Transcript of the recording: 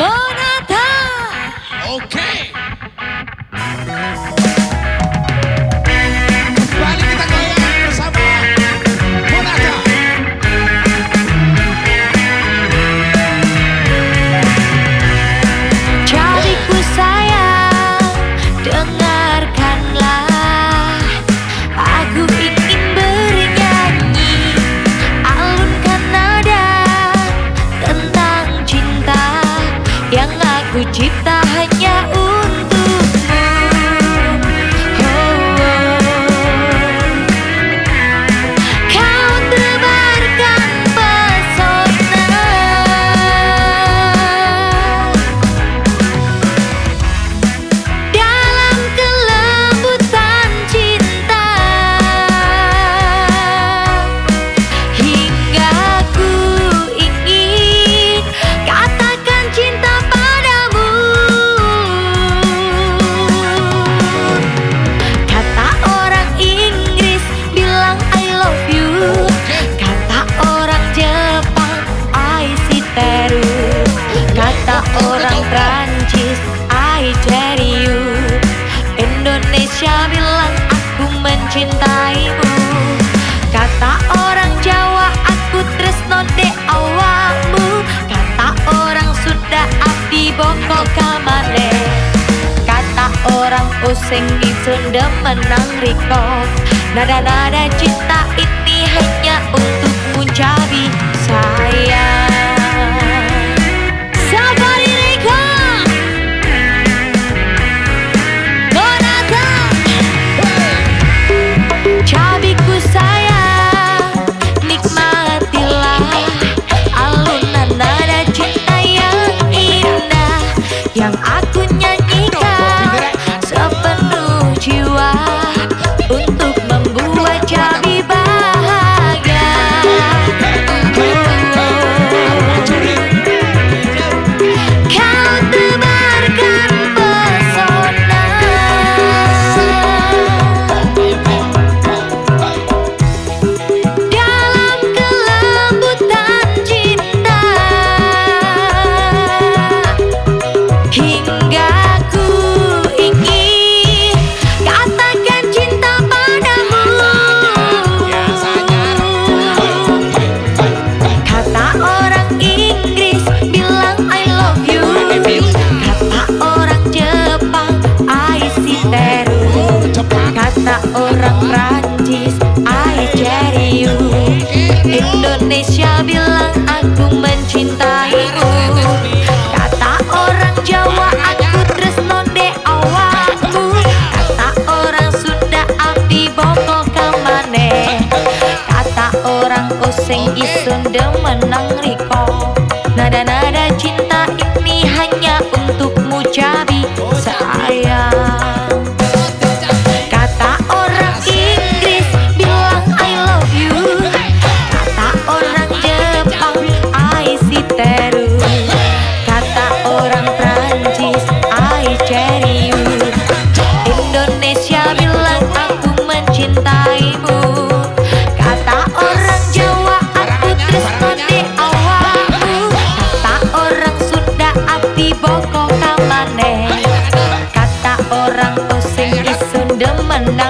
Bye. Ku cipta hanya untuk mencintaimu. Kata orang Jawa aku tresno de awakmu. Kata orang Sunda abdi bongko kamane. Kata orang useng di Sunda menang riko. Nada-nada cinta ini hanya untuk mencari sayang. I could not Prancis, I cari you. Indonesia bilang aku mencintaimu. Kata orang Jawa aku tresno de awakmu. Kata orang Sunda abdi boko kamane Kata orang Kosing isun demenang lang